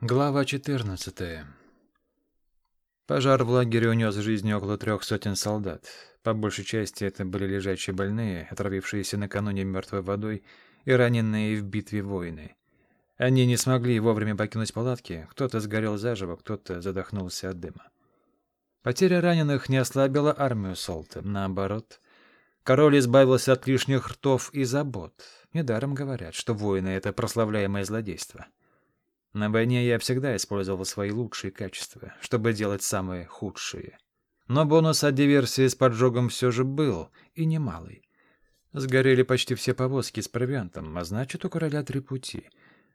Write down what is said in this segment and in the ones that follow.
Глава 14. Пожар в лагере унес жизни около трех сотен солдат. По большей части это были лежачие больные, отравившиеся накануне мертвой водой и раненые в битве воины. Они не смогли вовремя покинуть палатки, кто-то сгорел заживо, кто-то задохнулся от дыма. Потеря раненых не ослабила армию Солта, наоборот. Король избавился от лишних ртов и забот. Недаром говорят, что воины — это прославляемое злодейство. На войне я всегда использовал свои лучшие качества, чтобы делать самые худшие. Но бонус от диверсии с поджогом все же был, и немалый. Сгорели почти все повозки с провиантом, а значит, у короля три пути.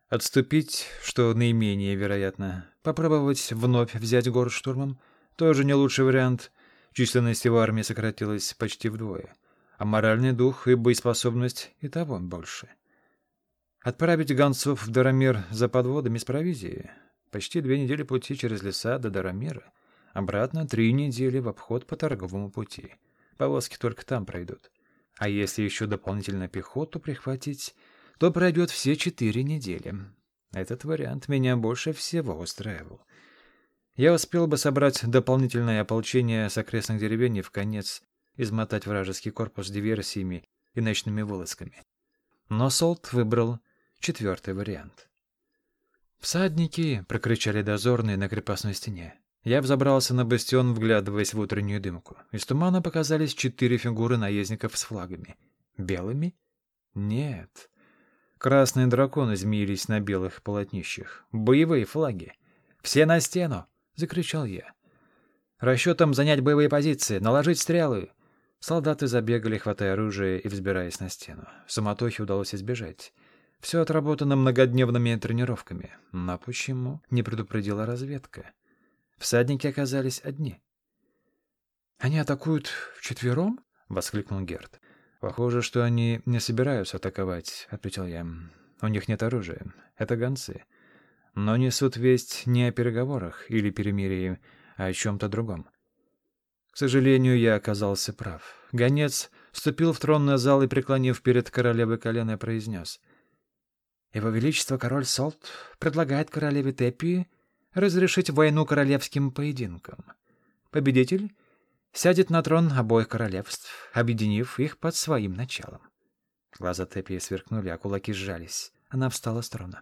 Отступить, что наименее вероятно, попробовать вновь взять город штурмом — тоже не лучший вариант. Численность его армии сократилась почти вдвое, а моральный дух и боеспособность и того больше — Отправить гонцов в Дарамир за подводами с провизией. Почти две недели пути через леса до Дарамира. Обратно три недели в обход по торговому пути. Повозки только там пройдут. А если еще дополнительно пехоту прихватить, то пройдет все четыре недели. Этот вариант меня больше всего устраивал. Я успел бы собрать дополнительное ополчение с окрестных деревень и в конец измотать вражеский корпус диверсиями и ночными вылазками. Но Солт выбрал Четвертый вариант. «Всадники!» — прокричали дозорные на крепостной стене. Я взобрался на бастион, вглядываясь в утреннюю дымку. Из тумана показались четыре фигуры наездников с флагами. Белыми? Нет. Красные драконы змеились на белых полотнищах. Боевые флаги. «Все на стену!» — закричал я. «Расчетом занять боевые позиции, наложить стрелы!» Солдаты забегали, хватая оружие и взбираясь на стену. В суматохе удалось избежать. Все отработано многодневными тренировками. Но почему не предупредила разведка? Всадники оказались одни. «Они атакуют вчетвером?» — воскликнул Герд. «Похоже, что они не собираются атаковать», — ответил я. «У них нет оружия. Это гонцы. Но несут весть не о переговорах или перемирии, а о чем-то другом». К сожалению, я оказался прав. Гонец вступил в тронный зал и, преклонив перед королевой колено, произнес — его Величество король Солт предлагает королеве Теппи разрешить войну королевским поединкам. Победитель сядет на трон обоих королевств, объединив их под своим началом. Глаза Теппи сверкнули, а кулаки сжались. Она встала с трона.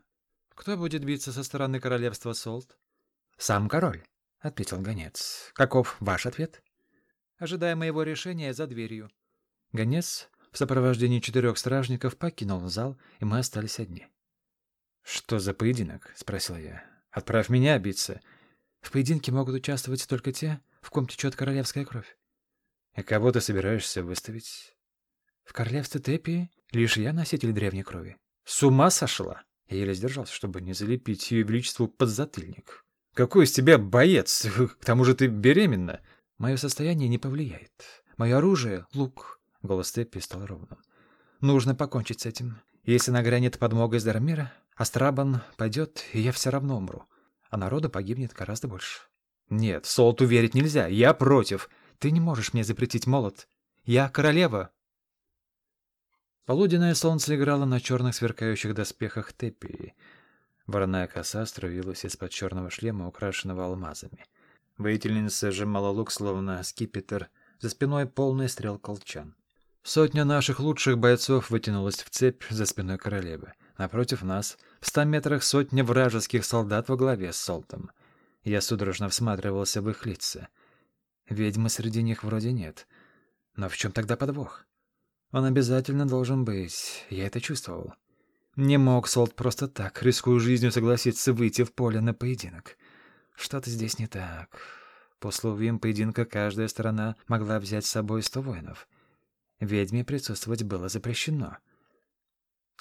«Кто будет биться со стороны королевства Солт?» «Сам король», — ответил гонец. «Каков ваш ответ?» «Ожидая моего решения за дверью». Гонец в сопровождении четырех стражников покинул зал, и мы остались одни. «Что за поединок?» — спросил я. «Отправь меня биться. В поединке могут участвовать только те, в ком течет королевская кровь». «И кого ты собираешься выставить?» «В королевстве Тепи лишь я носитель древней крови». «С ума сошла?» Я еле сдержался, чтобы не залепить ее величеству под затыльник. «Какой из тебя боец? К тому же ты беременна!» «Мое состояние не повлияет. Мое оружие — лук». Голос Теппи стал ровным. «Нужно покончить с этим. Если нагрянет подмога из Дармира, Астрабан пойдет, и я все равно умру. А народа погибнет гораздо больше. Нет, Солту верить нельзя. Я против. Ты не можешь мне запретить молот. Я королева. Полуденное солнце играло на черных сверкающих доспехах Тепии. Вороная коса струилась из-под черного шлема, украшенного алмазами. Воительница сжимала лук, словно скипетр, за спиной полный стрел колчан. Сотня наших лучших бойцов вытянулась в цепь за спиной королевы. Напротив нас, в ста метрах сотня вражеских солдат во главе с Солтом. Я судорожно всматривался в их лица. Ведьмы среди них вроде нет. Но в чем тогда подвох? Он обязательно должен быть, я это чувствовал. Не мог Солт просто так, рискуя жизнью, согласиться выйти в поле на поединок. Что-то здесь не так. По условиям поединка каждая сторона могла взять с собой сто воинов. Ведьме присутствовать было запрещено —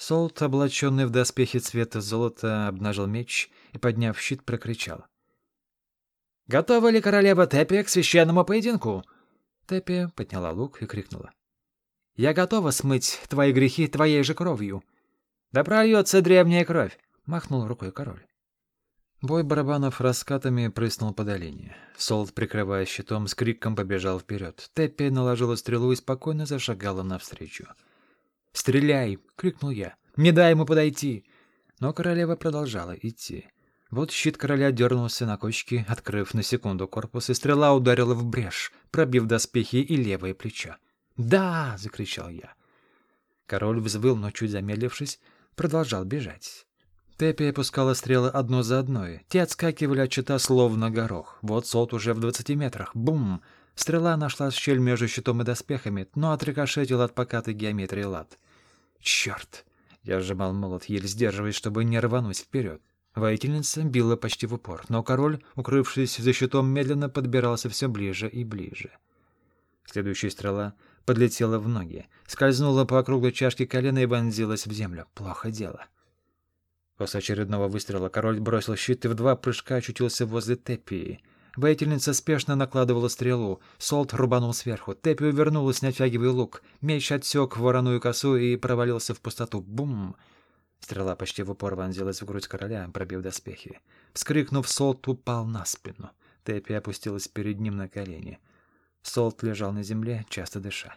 Солт, облаченный в доспехи цвета золота, обнажил меч и, подняв щит, прокричал. «Готова ли королева Тепе к священному поединку?» Тепе подняла лук и крикнула. «Я готова смыть твои грехи твоей же кровью». «Да прольется древняя кровь!» — махнул рукой король. Бой барабанов раскатами прыснул по долине. Солт, прикрывая щитом, с криком побежал вперед. Теппи наложила стрелу и спокойно зашагала навстречу. «Стреляй!» — крикнул я. «Не дай ему подойти!» Но королева продолжала идти. Вот щит короля дернулся на кочки, открыв на секунду корпус, и стрела ударила в брешь, пробив доспехи и левое плечо. «Да!» — закричал я. Король взвыл, но, чуть замедлившись, продолжал бежать. Теппи опускала стрелы одно за одной. Те отскакивали от щита словно горох. Вот солт уже в двадцати метрах. Бум! Стрела нашла щель между щитом и доспехами, но отрикошетила от покатой геометрии лад. Черт! Я сжимал молот, еле сдерживаясь, чтобы не рвануть вперед. Воительница била почти в упор, но король, укрывшись за щитом, медленно подбирался все ближе и ближе. Следующая стрела подлетела в ноги, скользнула по округлой чашке колена и вонзилась в землю. Плохо дело. После очередного выстрела король бросил щит и в два прыжка очутился возле Теппии. Воительница спешно накладывала стрелу. Солт рубанул сверху. Теппи увернулась, натягивая лук. Меч отсек вороную косу и провалился в пустоту. Бум! Стрела почти в упор вонзилась в грудь короля, пробив доспехи. Вскрикнув, Солт упал на спину. Тэппи опустилась перед ним на колени. Солт лежал на земле, часто дыша.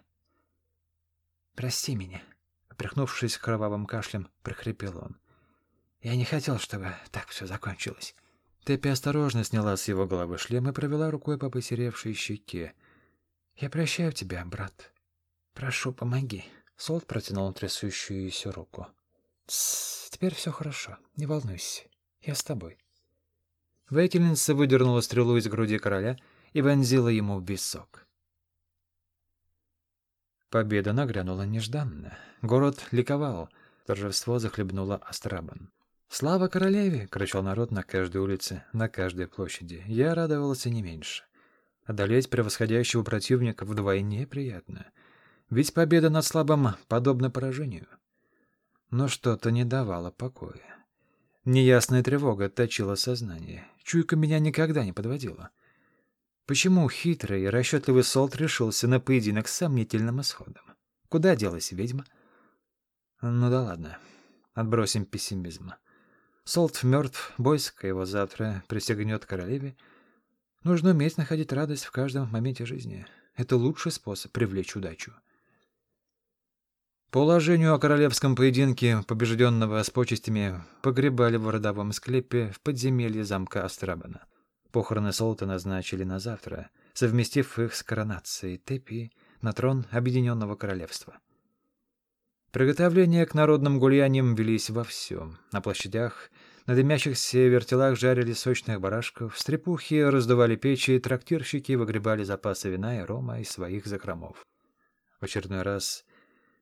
«Прости меня», — опряхнувшись кровавым кашлем, прохрипел он. «Я не хотел, чтобы так все закончилось». Тэппи осторожно сняла с его головы шлем и провела рукой по посеревшей щеке. «Я прощаю тебя, брат. Прошу, помоги». Солт протянул трясущуюся руку. Теперь все хорошо, не волнуйся, я с тобой. Воительница выдернула стрелу из груди короля и вонзила ему в висок. Победа нагрянула нежданно. Город ликовал. Торжество захлебнуло Астрабан. «Слава королеве!» — кричал народ на каждой улице, на каждой площади. Я радовался не меньше. Одолеть превосходящего противника вдвойне приятно. Ведь победа над слабым подобна поражению но что-то не давало покоя. Неясная тревога точила сознание. Чуйка меня никогда не подводила. Почему хитрый и расчетливый Солт решился на поединок с сомнительным исходом? Куда делась ведьма? Ну да ладно, отбросим пессимизм. Солт мертв, Бойска его завтра присягнет королеве. Нужно уметь находить радость в каждом моменте жизни. Это лучший способ привлечь удачу. По уложению о королевском поединке побежденного с почестями погребали в родовом склепе в подземелье замка Астрабана. Похороны Солта назначили на завтра, совместив их с коронацией Тепи на трон Объединенного Королевства. Приготовления к народным гульяниям велись во всем. На площадях, на дымящихся вертелах жарили сочных барашков, стрепухи раздували печи, трактирщики выгребали запасы вина и рома из своих закромов. В очередной раз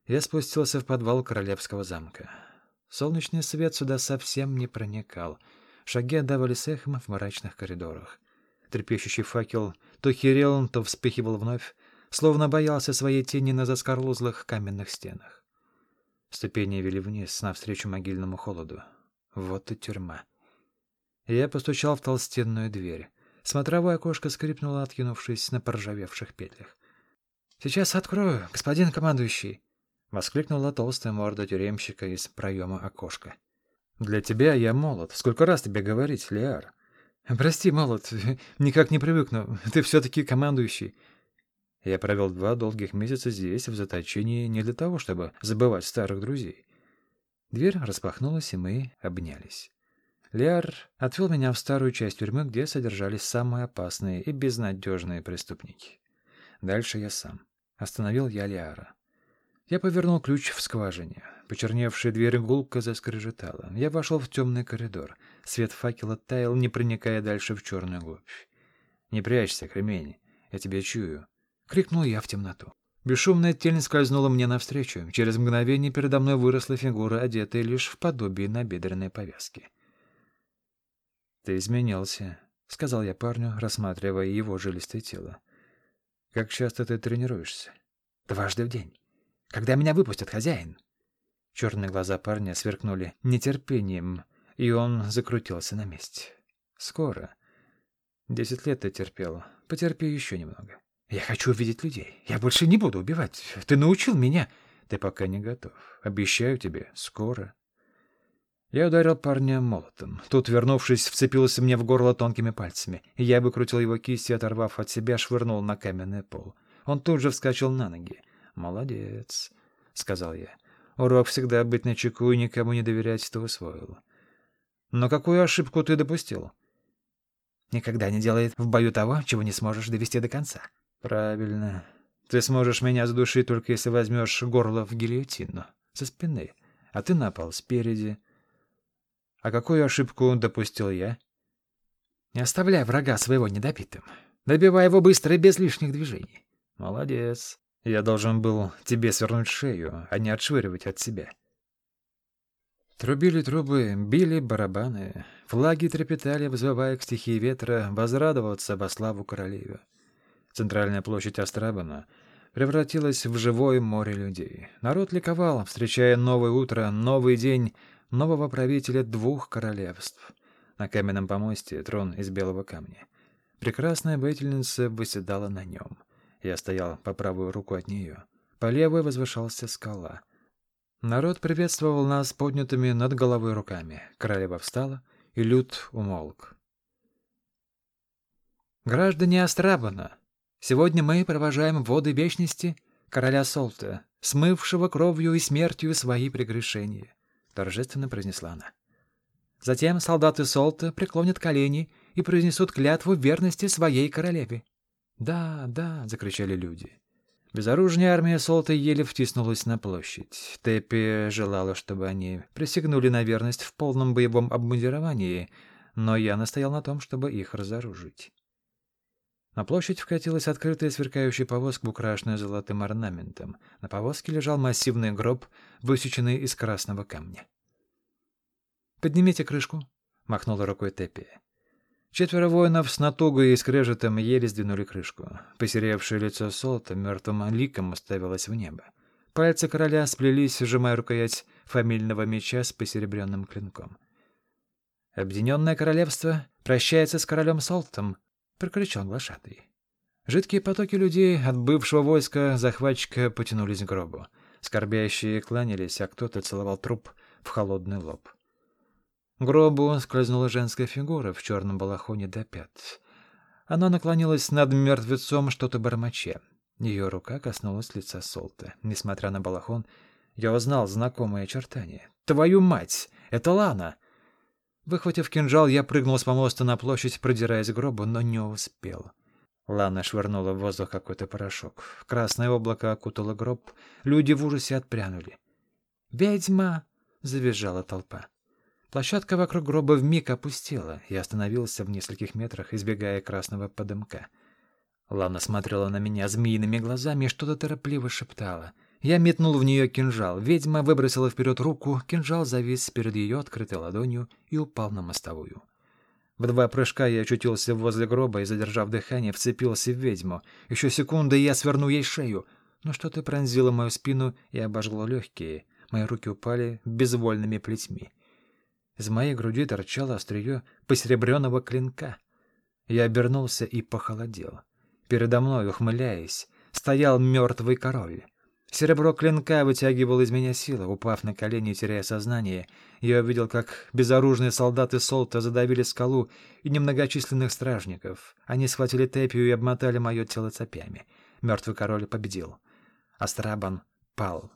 я спустился в подвал королевского замка. Солнечный свет сюда совсем не проникал. Шаги отдавались эхом в мрачных коридорах. Трепещущий факел то херел, то вспыхивал вновь, словно боялся своей тени на заскорлузлых каменных стенах. Ступени вели вниз, навстречу могильному холоду. Вот и тюрьма. Я постучал в толстенную дверь. Смотровое окошко скрипнуло, откинувшись на поржавевших петлях. «Сейчас открою, господин командующий!» — воскликнула толстая морда тюремщика из проема окошка. «Для тебя я молод. Сколько раз тебе говорить, Лиар?» «Прости, молод, никак не привыкну. Ты все-таки командующий». Я провел два долгих месяца здесь, в заточении, не для того, чтобы забывать старых друзей. Дверь распахнулась, и мы обнялись. Лиар отвел меня в старую часть тюрьмы, где содержались самые опасные и безнадежные преступники. Дальше я сам. Остановил я Лиара. Я повернул ключ в скважине. Почерневшая дверь гулко заскрежетала. Я вошел в темный коридор. Свет факела таял, не проникая дальше в черную глубь. «Не прячься, кремень, я тебя чую!» — крикнул я в темноту. Бесшумная тень скользнула мне навстречу. Через мгновение передо мной выросла фигура, одетая лишь в подобие набедренной повязки. «Ты изменился», — сказал я парню, рассматривая его жилистое тело. «Как часто ты тренируешься?» «Дважды в день». Когда меня выпустят, хозяин?» Черные глаза парня сверкнули нетерпением, и он закрутился на месте. «Скоро. Десять лет ты терпел. Потерпи еще немного. Я хочу увидеть людей. Я больше не буду убивать. Ты научил меня. Ты пока не готов. Обещаю тебе, скоро». Я ударил парня молотом. Тут, вернувшись, вцепился мне в горло тонкими пальцами. Я выкрутил его кисть и, оторвав от себя, швырнул на каменный пол. Он тут же вскочил на ноги. «Молодец», — сказал я. «Урок всегда быть начеку и никому не доверять, ты усвоил». Но какую ошибку ты допустил? Никогда не делай в бою того, чего не сможешь довести до конца. Правильно. Ты сможешь меня задушить только если возьмешь горло в гильотину. Со спины. А ты напал спереди. А какую ошибку допустил я? Не оставляй врага своего недопитым. Добивай его быстро и без лишних движений. Молодец. Я должен был тебе свернуть шею, а не отшвыривать от себя. Трубили трубы, били барабаны, флаги трепетали, вызывая к стихии ветра возрадоваться во славу королеве. Центральная площадь Астрабана превратилась в живое море людей. Народ ликовал, встречая новое утро, новый день нового правителя двух королевств. На каменном помосте трон из белого камня. Прекрасная обительница выседала на нем. Я стоял по правую руку от нее. По левой возвышался скала. Народ приветствовал нас поднятыми над головой руками. Королева встала, и люд умолк. «Граждане Астрабана, сегодня мы провожаем воды вечности короля Солта, смывшего кровью и смертью свои прегрешения», — торжественно произнесла она. Затем солдаты Солта преклонят колени и произнесут клятву верности своей королеве. «Да, да!» — закричали люди. Безоружная армия Солта еле втиснулась на площадь. Теппи желала, чтобы они присягнули на верность в полном боевом обмундировании, но я настоял на том, чтобы их разоружить. На площадь вкатилась открытая сверкающая повозка, украшенная золотым орнаментом. На повозке лежал массивный гроб, высеченный из красного камня. «Поднимите крышку», — махнула рукой Теппи. Четверо воинов с натугой и скрежетом еле сдвинули крышку. Посеревшее лицо Солта мертвым ликом уставилось в небо. Пальцы короля сплелись, сжимая рукоять фамильного меча с посеребренным клинком. «Объединенное королевство прощается с королем Солтом», — прокричал глашатый. Жидкие потоки людей от бывшего войска захватчика потянулись к гробу. Скорбящие кланялись, а кто-то целовал труп в холодный лоб гробу скользнула женская фигура в черном балахоне до пят. Она наклонилась над мертвецом, что-то бормоча. Ее рука коснулась лица Солта. Несмотря на балахон, я узнал знакомые очертания. «Твою мать! Это Лана!» Выхватив кинжал, я прыгнул с помоста на площадь, продираясь к гробу, но не успел. Лана швырнула в воздух какой-то порошок. Красное облако окутало гроб. Люди в ужасе отпрянули. «Ведьма!» — завизжала толпа. Площадка вокруг гроба вмиг опустела и остановился в нескольких метрах, избегая красного подымка. Лана смотрела на меня змеиными глазами и что-то торопливо шептала. Я метнул в нее кинжал. Ведьма выбросила вперед руку, кинжал завис перед ее открытой ладонью и упал на мостовую. В два прыжка я очутился возле гроба и, задержав дыхание, вцепился в ведьму. Еще секунда, и я сверну ей шею. Но что-то пронзило мою спину и обожгло легкие. Мои руки упали безвольными плетьми. Из моей груди торчало острие посеребренного клинка. Я обернулся и похолодел. Передо мной, ухмыляясь, стоял мертвый король. Серебро клинка вытягивало из меня силы. Упав на колени, теряя сознание, я увидел, как безоружные солдаты Солта задавили скалу и немногочисленных стражников. Они схватили тепию и обмотали мое тело цепями. Мертвый король победил. Астрабан пал.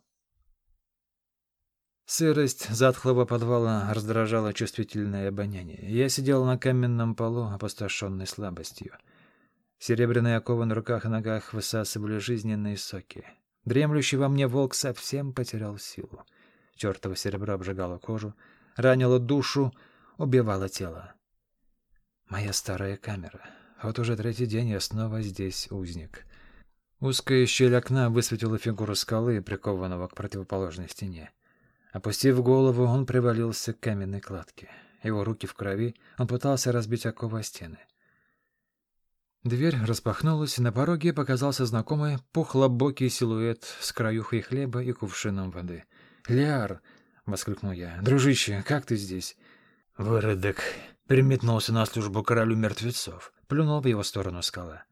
Сырость затхлого подвала раздражала чувствительное обоняние. Я сидел на каменном полу, опустошенный слабостью. Серебряные оковы на руках и ногах высасывали жизненные соки. Дремлющий во мне волк совсем потерял силу. Чёртово серебро обжигало кожу, ранило душу, убивало тело. Моя старая камера. Вот уже третий день я снова здесь узник. Узкая щель окна высветила фигуру скалы, прикованного к противоположной стене. Опустив голову, он привалился к каменной кладке. Его руки в крови, он пытался разбить оковы стены. Дверь распахнулась, и на пороге показался знакомый пухлобокий силуэт с краюхой хлеба и кувшином воды. «Ляр!» — воскликнул я. «Дружище, как ты здесь?» «Выродок!» — переметнулся на службу королю мертвецов. Плюнул в его сторону скала.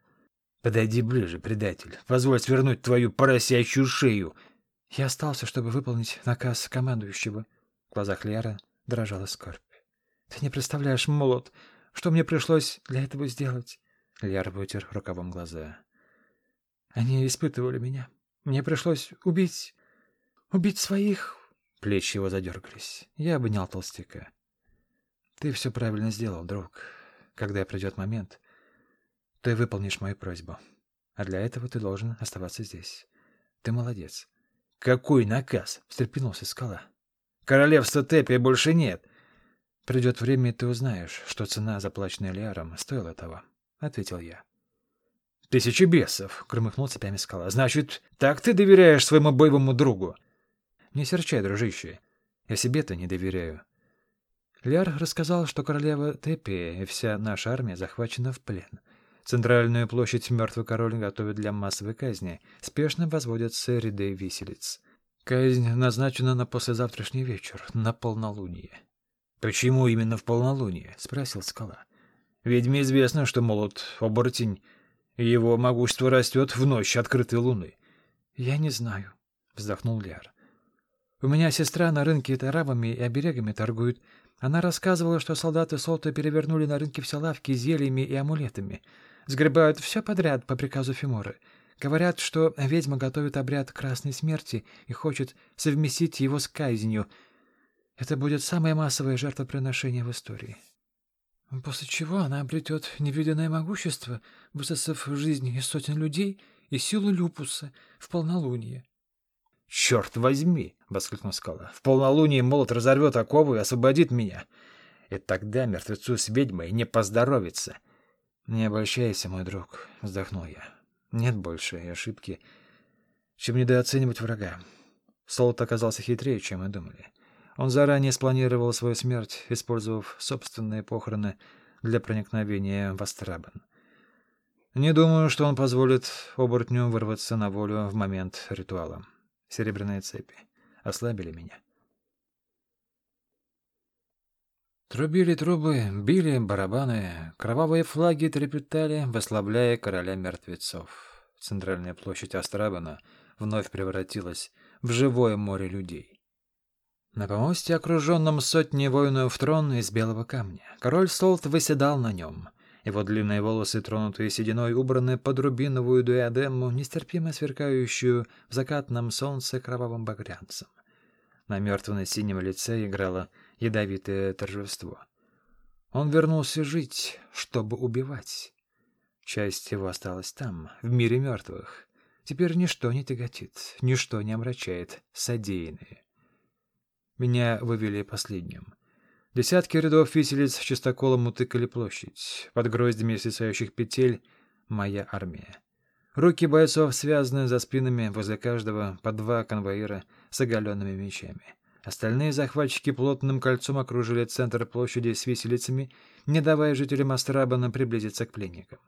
«Подойди ближе, предатель. Позволь свернуть твою поросячью шею!» Я остался, чтобы выполнить наказ командующего. В глазах Лера дрожала скорбь. Ты не представляешь, молот, что мне пришлось для этого сделать. Лер вытер рукавом глаза. Они испытывали меня. Мне пришлось убить... убить своих... Плечи его задергались. Я обнял толстяка. Ты все правильно сделал, друг. Когда придет момент, ты выполнишь мою просьбу. А для этого ты должен оставаться здесь. Ты молодец. — Какой наказ? — встрепенулся скала. — Королевства Тепи больше нет. — Придет время, и ты узнаешь, что цена, заплаченная Лиаром, стоила того, — ответил я. — Тысячи бесов! — громыхнул цепями скала. — Значит, так ты доверяешь своему боевому другу? — Не серчай, дружище. Я себе-то не доверяю. Ляр рассказал, что королева Тепи и вся наша армия захвачена в плен. Центральную площадь мертвый король готовит для массовой казни. Спешно возводятся ряды виселиц. Казнь назначена на послезавтрашний вечер, на полнолуние. — Почему именно в полнолуние? — спросил скала. — Ведьме известно, что молот — оборотень, его могущество растет в ночь открытой луны. — Я не знаю, — вздохнул Ляр. У меня сестра на рынке тарабами и оберегами торгует. Она рассказывала, что солдаты Солта перевернули на рынке все лавки зельями и амулетами. Сгребают все подряд по приказу Фиморы. Говорят, что ведьма готовит обряд Красной Смерти и хочет совместить его с казнью. Это будет самое массовое жертвоприношение в истории. После чего она обретет невиданное могущество, высосав жизнь из сотен людей и силу люпуса в полнолуние. «Черт возьми!» — воскликнул скала. «В полнолуние молот разорвет оковы и освободит меня. И тогда мертвецу с ведьмой не поздоровится». «Не обольщайся, мой друг», — вздохнул я. «Нет больше ошибки, чем недооценивать врага. Солт оказался хитрее, чем мы думали. Он заранее спланировал свою смерть, использовав собственные похороны для проникновения в Астрабан. Не думаю, что он позволит оборотню вырваться на волю в момент ритуала. Серебряные цепи ослабили меня. Трубили трубы, били барабаны, кровавые флаги трепетали, ослабляя короля мертвецов. Центральная площадь Астрабана вновь превратилась в живое море людей. На помосте, окруженном сотней воинов трон из белого камня, король Солт выседал на нем. Его длинные волосы, тронутые сединой, убраны под рубиновую дуэдему, нестерпимо сверкающую в закатном солнце кровавым багрянцем. На мертвенно-синем лице играло ядовитое торжество. Он вернулся жить, чтобы убивать. Часть его осталась там, в мире мертвых. Теперь ничто не тяготит, ничто не омрачает содеянное. Меня вывели последним. Десятки рядов виселиц чистоколом утыкали площадь. Под гроздями свисающих петель — моя армия. Руки бойцов связаны за спинами, возле каждого по два конвоира с оголенными мечами. Остальные захватчики плотным кольцом окружили центр площади с виселицами, не давая жителям Астрабана приблизиться к пленникам.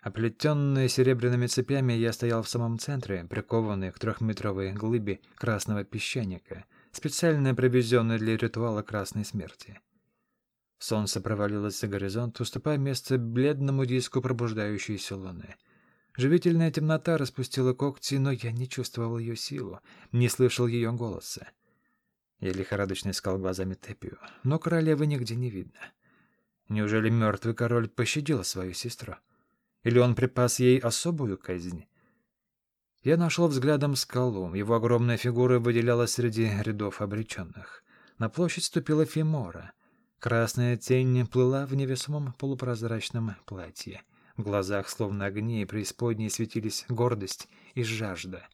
Оплетенный серебряными цепями, я стоял в самом центре, прикованный к трехметровой глыбе красного песчаника — специально привезенный для ритуала Красной Смерти. Солнце провалилось за горизонт, уступая место бледному диску пробуждающейся луны. Живительная темнота распустила когти, но я не чувствовал ее силу, не слышал ее голоса. Я лихорадочно искал глазами Тепию, но королевы нигде не видно. Неужели мертвый король пощадил свою сестру? Или он припас ей особую казнь? Я нашел взглядом скалу. Его огромная фигура выделялась среди рядов обреченных. На площадь ступила Фимора. Красная тень плыла в невесомом полупрозрачном платье. В глазах, словно огни, преисподней светились гордость и жажда.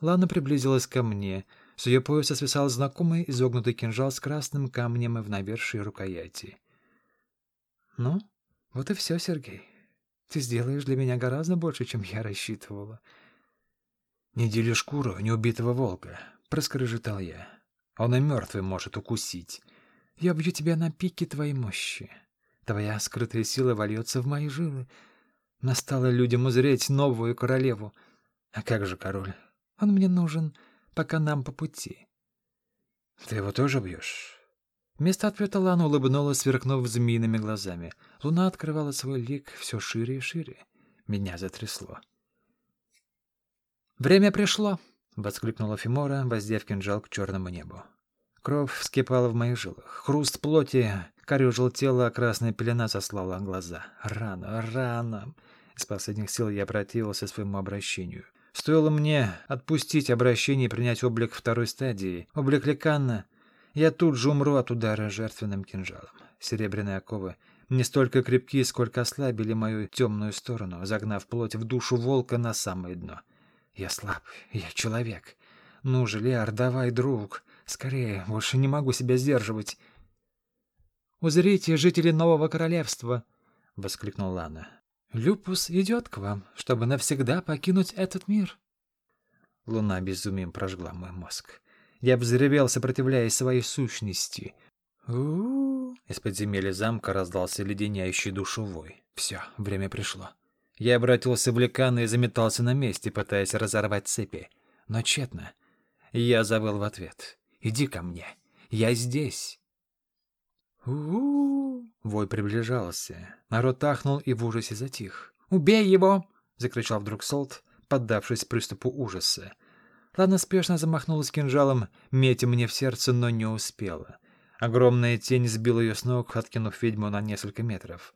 Лана приблизилась ко мне. С ее пояса свисал знакомый изогнутый кинжал с красным камнем в навершии рукояти. «Ну, вот и все, Сергей. Ты сделаешь для меня гораздо больше, чем я рассчитывала». «Не дели шкуру неубитого волка», — проскрежетал я. «Он и мертвый может укусить. Я бью тебя на пике твоей мощи. Твоя скрытая сила вольется в мои жилы. Настало людям узреть новую королеву. А как же король? Он мне нужен, пока нам по пути». «Ты его тоже бьешь?» Вместо ответа Лана улыбнулась, сверкнув змеиными глазами. Луна открывала свой лик все шире и шире. Меня затрясло. «Время пришло!» — воскликнула Фимора, воздев кинжал к черному небу. Кровь вскипала в моих жилах. Хруст плоти корюжил тело, а красная пелена заслала глаза. Рано, рано! Из последних сил я противился своему обращению. Стоило мне отпустить обращение и принять облик второй стадии, облик ликанна, я тут же умру от удара жертвенным кинжалом. Серебряные оковы не столько крепки, сколько ослабили мою темную сторону, загнав плоть в душу волка на самое дно. Я слаб, я человек. Ну же, Лиар, давай, друг, скорее, больше не могу себя сдерживать. «Узрите, жители Нового Королевства!» — воскликнул Лана. «Люпус идет к вам, чтобы навсегда покинуть этот мир». Луна безумием прожгла мой мозг. Я взревел, сопротивляясь своей сущности. у у Из подземелья замка раздался леденящий душу вой. Все, время пришло. Я обратился в ликана и заметался на месте, пытаясь разорвать цепи. Но тщетно. Я забыл в ответ. «Иди ко мне. Я здесь». у у Вой приближался. Народ ахнул и в ужасе затих. «Убей его!» — закричал вдруг Солт, поддавшись приступу ужаса. Ладно спешно замахнулась кинжалом, метя мне в сердце, но не успела. Огромная тень сбила ее с ног, откинув ведьму на несколько метров.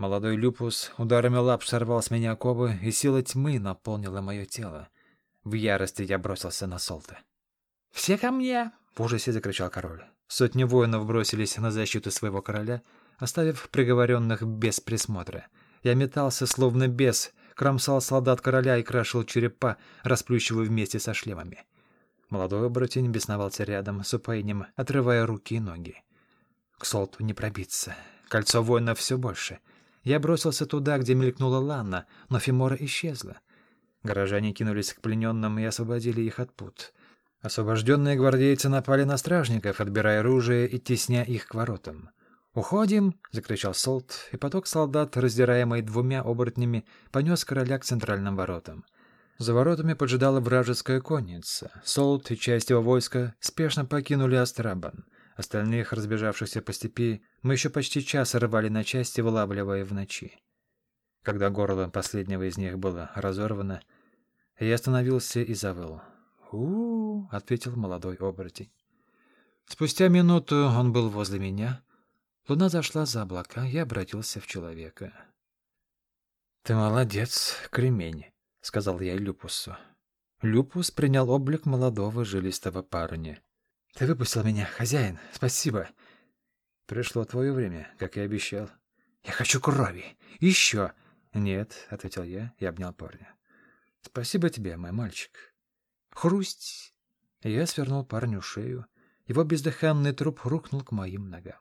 Молодой люпус ударами лап сорвал с меня оковы, и сила тьмы наполнила мое тело. В ярости я бросился на Солта. «Все ко мне!» — в ужасе закричал король. Сотни воинов бросились на защиту своего короля, оставив приговоренных без присмотра. Я метался, словно бес, кромсал солдат короля и крашил черепа, расплющивая вместе со шлемами. Молодой оборотень бесновался рядом с упоением, отрывая руки и ноги. К Солту не пробиться. Кольцо воина все больше. Я бросился туда, где мелькнула Ланна, но Фимора исчезла. Горожане кинулись к плененным и освободили их от пут. Освобожденные гвардейцы напали на стражников, отбирая оружие и тесня их к воротам. «Уходим!» — закричал Солт, и поток солдат, раздираемый двумя оборотнями, понес короля к центральным воротам. За воротами поджидала вражеская конница. Солт и часть его войска спешно покинули Астрабан. Остальных, разбежавшихся по степи, мы еще почти час рвали на части, вылавливая в ночи. Когда горло последнего из них было разорвано, я остановился и завыл. у, ответил молодой оборотень. Спустя минуту он был возле меня. Луна зашла за облака, я обратился в человека. — Ты молодец, кремень, — сказал я Люпусу. Люпус принял облик молодого жилистого парня. — Ты выпустил меня, хозяин, спасибо. — Пришло твое время, как и обещал. — Я хочу крови. Еще. — Нет, — ответил я и обнял парня. — Спасибо тебе, мой мальчик. Хрусть! Я свернул парню шею. Его бездыханный труп рухнул к моим ногам.